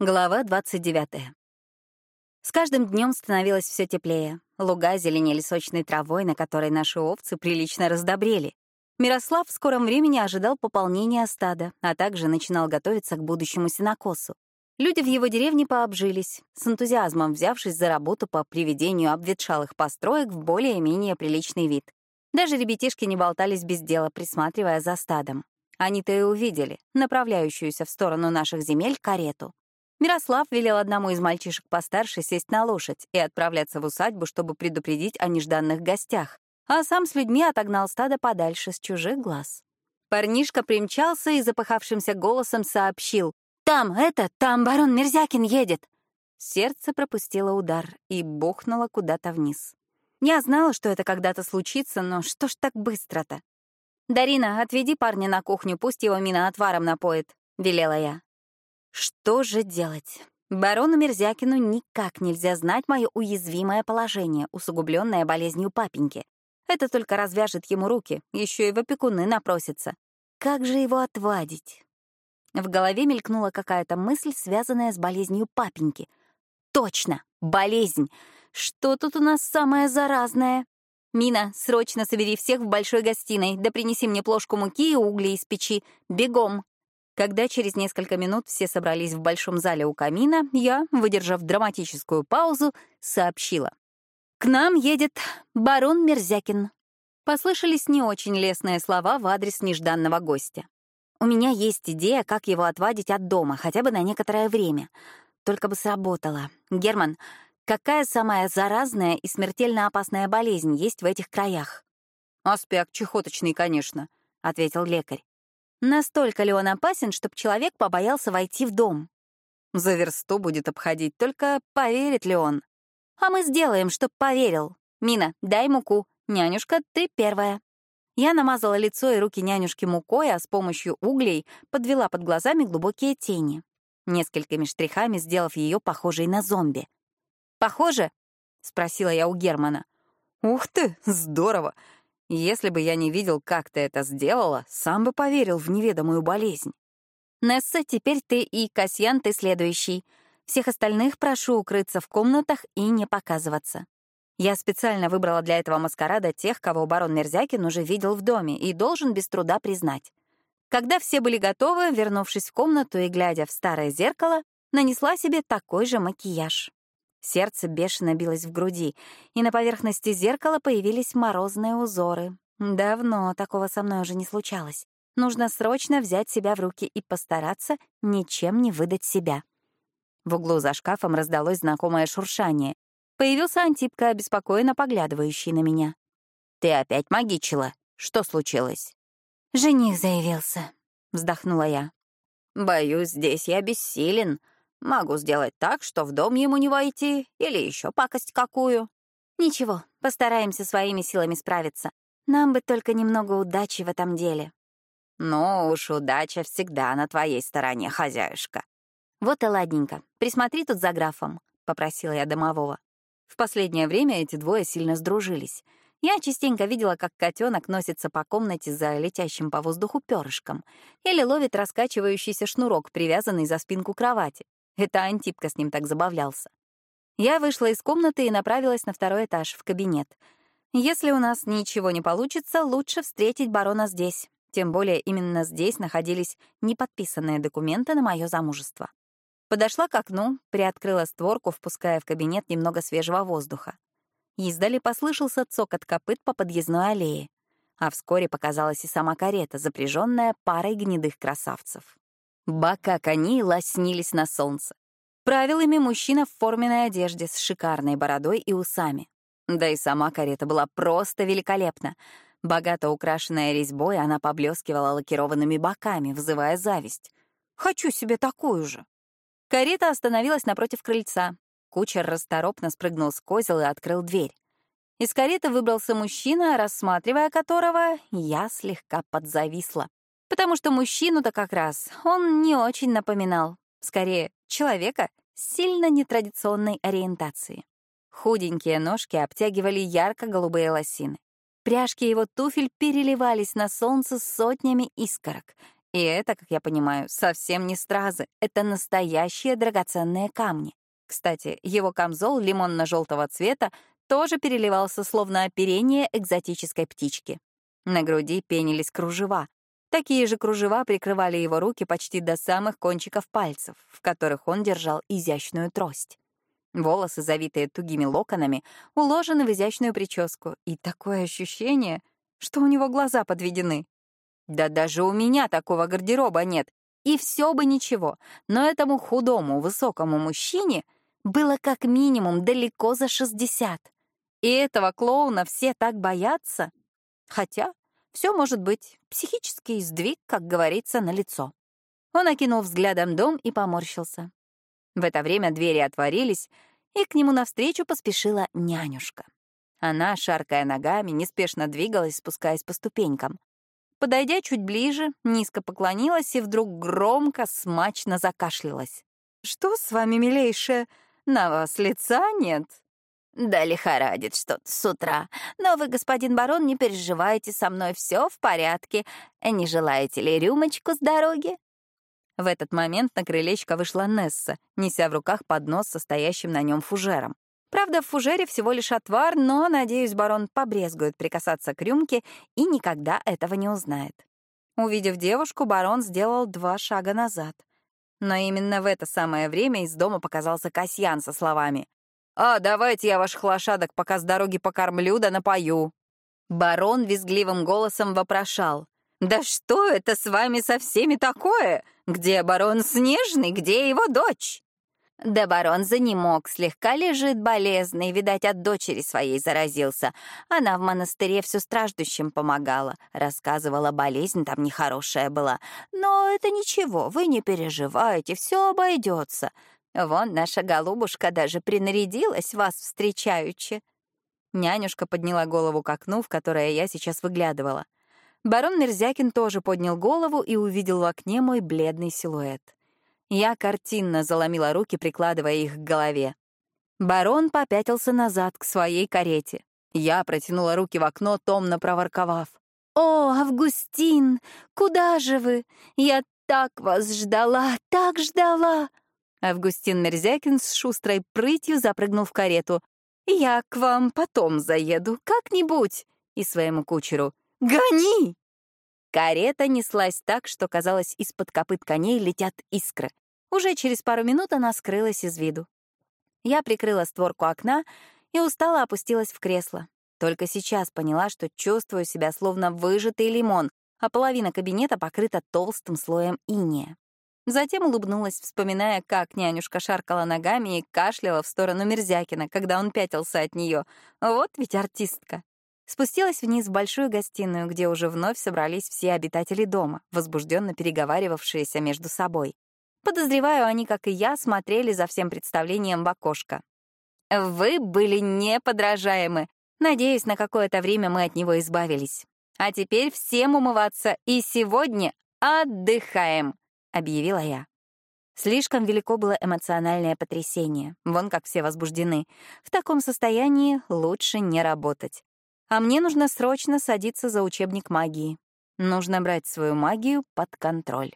Глава 29. С каждым днем становилось все теплее. Луга зеленели сочной травой, на которой наши овцы прилично раздобрели. Мирослав в скором времени ожидал пополнения стада, а также начинал готовиться к будущему сенокосу. Люди в его деревне пообжились, с энтузиазмом взявшись за работу по приведению обветшалых построек в более-менее приличный вид. Даже ребятишки не болтались без дела, присматривая за стадом. Они-то и увидели направляющуюся в сторону наших земель карету. Мирослав велел одному из мальчишек постарше сесть на лошадь и отправляться в усадьбу, чтобы предупредить о нежданных гостях, а сам с людьми отогнал стадо подальше с чужих глаз. Парнишка примчался и запыхавшимся голосом сообщил. «Там, это, там барон Мерзякин едет!» Сердце пропустило удар и бухнуло куда-то вниз. Я знала, что это когда-то случится, но что ж так быстро-то? «Дарина, отведи парня на кухню, пусть его мина отваром напоит», — велела я. Что же делать? Барону Мерзякину никак нельзя знать мое уязвимое положение, усугубленное болезнью папеньки. Это только развяжет ему руки, еще и в опекуны напросится. Как же его отвадить? В голове мелькнула какая-то мысль, связанная с болезнью папеньки. Точно, болезнь. Что тут у нас самое заразное? Мина, срочно собери всех в большой гостиной, да принеси мне плошку муки и угли из печи. Бегом. Когда через несколько минут все собрались в большом зале у камина, я, выдержав драматическую паузу, сообщила. «К нам едет барон Мерзякин». Послышались не очень лестные слова в адрес нежданного гостя. «У меня есть идея, как его отвадить от дома, хотя бы на некоторое время. Только бы сработало. Герман, какая самая заразная и смертельно опасная болезнь есть в этих краях?» «Аспект чехоточный, конечно», — ответил лекарь. Настолько ли он опасен, чтобы человек побоялся войти в дом? За версту будет обходить, только поверит ли он? А мы сделаем, чтоб поверил. Мина, дай муку. Нянюшка, ты первая. Я намазала лицо и руки нянюшки мукой, а с помощью углей подвела под глазами глубокие тени, несколькими штрихами сделав ее похожей на зомби. «Похоже?» — спросила я у Германа. «Ух ты, здорово! Если бы я не видел, как ты это сделала, сам бы поверил в неведомую болезнь. Несса, теперь ты и Касьян, ты следующий. Всех остальных прошу укрыться в комнатах и не показываться. Я специально выбрала для этого маскарада тех, кого барон Мерзякин уже видел в доме и должен без труда признать. Когда все были готовы, вернувшись в комнату и глядя в старое зеркало, нанесла себе такой же макияж. Сердце бешено билось в груди, и на поверхности зеркала появились морозные узоры. Давно такого со мной уже не случалось. Нужно срочно взять себя в руки и постараться ничем не выдать себя. В углу за шкафом раздалось знакомое шуршание. Появился Антипка, обеспокоенно поглядывающий на меня. «Ты опять магичила? Что случилось?» «Жених заявился», — вздохнула я. «Боюсь, здесь я бессилен», Могу сделать так, что в дом ему не войти, или еще пакость какую. Ничего, постараемся своими силами справиться. Нам бы только немного удачи в этом деле. Ну уж удача всегда на твоей стороне, хозяюшка. Вот и ладненько. Присмотри тут за графом, — попросила я домового. В последнее время эти двое сильно сдружились. Я частенько видела, как котенок носится по комнате за летящим по воздуху перышком или ловит раскачивающийся шнурок, привязанный за спинку кровати. Это Антипка с ним так забавлялся. Я вышла из комнаты и направилась на второй этаж, в кабинет. Если у нас ничего не получится, лучше встретить барона здесь. Тем более именно здесь находились неподписанные документы на мое замужество. Подошла к окну, приоткрыла створку, впуская в кабинет немного свежего воздуха. Издали послышался цокот копыт по подъездной аллее, а вскоре показалась и сама карета, запряженная парой гнедых красавцев. Бока коней лоснились на солнце. Правил мужчина в форменной одежде с шикарной бородой и усами. Да и сама карета была просто великолепна. Богато украшенная резьбой, она поблескивала лакированными боками, вызывая зависть. «Хочу себе такую же!» Карета остановилась напротив крыльца. Кучер расторопно спрыгнул с козел и открыл дверь. Из кареты выбрался мужчина, рассматривая которого я слегка подзависла потому что мужчину-то как раз он не очень напоминал. Скорее, человека с сильно нетрадиционной ориентацией. Худенькие ножки обтягивали ярко-голубые лосины. Пряжки его туфель переливались на солнце сотнями искорок. И это, как я понимаю, совсем не стразы. Это настоящие драгоценные камни. Кстати, его камзол лимонно-желтого цвета тоже переливался словно оперение экзотической птички. На груди пенились кружева. Такие же кружева прикрывали его руки почти до самых кончиков пальцев, в которых он держал изящную трость. Волосы, завитые тугими локонами, уложены в изящную прическу, и такое ощущение, что у него глаза подведены. Да даже у меня такого гардероба нет, и все бы ничего, но этому худому, высокому мужчине было как минимум далеко за 60. И этого клоуна все так боятся. Хотя все может быть. Психический сдвиг, как говорится, на лицо. Он окинул взглядом дом и поморщился. В это время двери отворились, и к нему навстречу поспешила нянюшка. Она, шаркая ногами, неспешно двигалась, спускаясь по ступенькам. Подойдя чуть ближе, низко поклонилась и вдруг громко, смачно закашлялась. «Что с вами, милейшая? На вас лица нет?» Да лихорадит что-то с утра. Но вы, господин барон, не переживайте, со мной все в порядке. Не желаете ли рюмочку с дороги?» В этот момент на крылечко вышла Несса, неся в руках поднос со стоящим на нем фужером. Правда, в фужере всего лишь отвар, но, надеюсь, барон побрезгует прикасаться к рюмке и никогда этого не узнает. Увидев девушку, барон сделал два шага назад. Но именно в это самое время из дома показался Касьян со словами «А, давайте я ваших лошадок пока с дороги покормлю да напою». Барон визгливым голосом вопрошал. «Да что это с вами со всеми такое? Где барон Снежный, где его дочь?» Да барон занемог, слегка лежит болезный, видать, от дочери своей заразился. Она в монастыре все страждущим помогала. Рассказывала, болезнь там нехорошая была. Но это ничего, вы не переживайте, все обойдется. Вон наша голубушка даже принарядилась вас встречаючи». Нянюшка подняла голову к окну, в которое я сейчас выглядывала. Барон Мерзякин тоже поднял голову и увидел в окне мой бледный силуэт. Я картинно заломила руки, прикладывая их к голове. Барон попятился назад к своей карете. Я протянула руки в окно, томно проворковав. «О, Августин, куда же вы? Я так вас ждала, так ждала!» Августин Мерзякин с шустрой прытью запрыгнул в карету. «Я к вам потом заеду, как-нибудь!» И своему кучеру «Гони!» Карета неслась так, что, казалось, из-под копыт коней летят искры. Уже через пару минут она скрылась из виду. Я прикрыла створку окна и устало опустилась в кресло. Только сейчас поняла, что чувствую себя словно выжатый лимон, а половина кабинета покрыта толстым слоем иния. Затем улыбнулась, вспоминая, как нянюшка шаркала ногами и кашляла в сторону Мерзякина, когда он пятился от нее. Вот ведь артистка. Спустилась вниз в большую гостиную, где уже вновь собрались все обитатели дома, возбужденно переговаривавшиеся между собой. Подозреваю, они, как и я, смотрели за всем представлением в окошко. Вы были неподражаемы. Надеюсь, на какое-то время мы от него избавились. А теперь всем умываться, и сегодня отдыхаем объявила я. Слишком велико было эмоциональное потрясение. Вон как все возбуждены. В таком состоянии лучше не работать. А мне нужно срочно садиться за учебник магии. Нужно брать свою магию под контроль.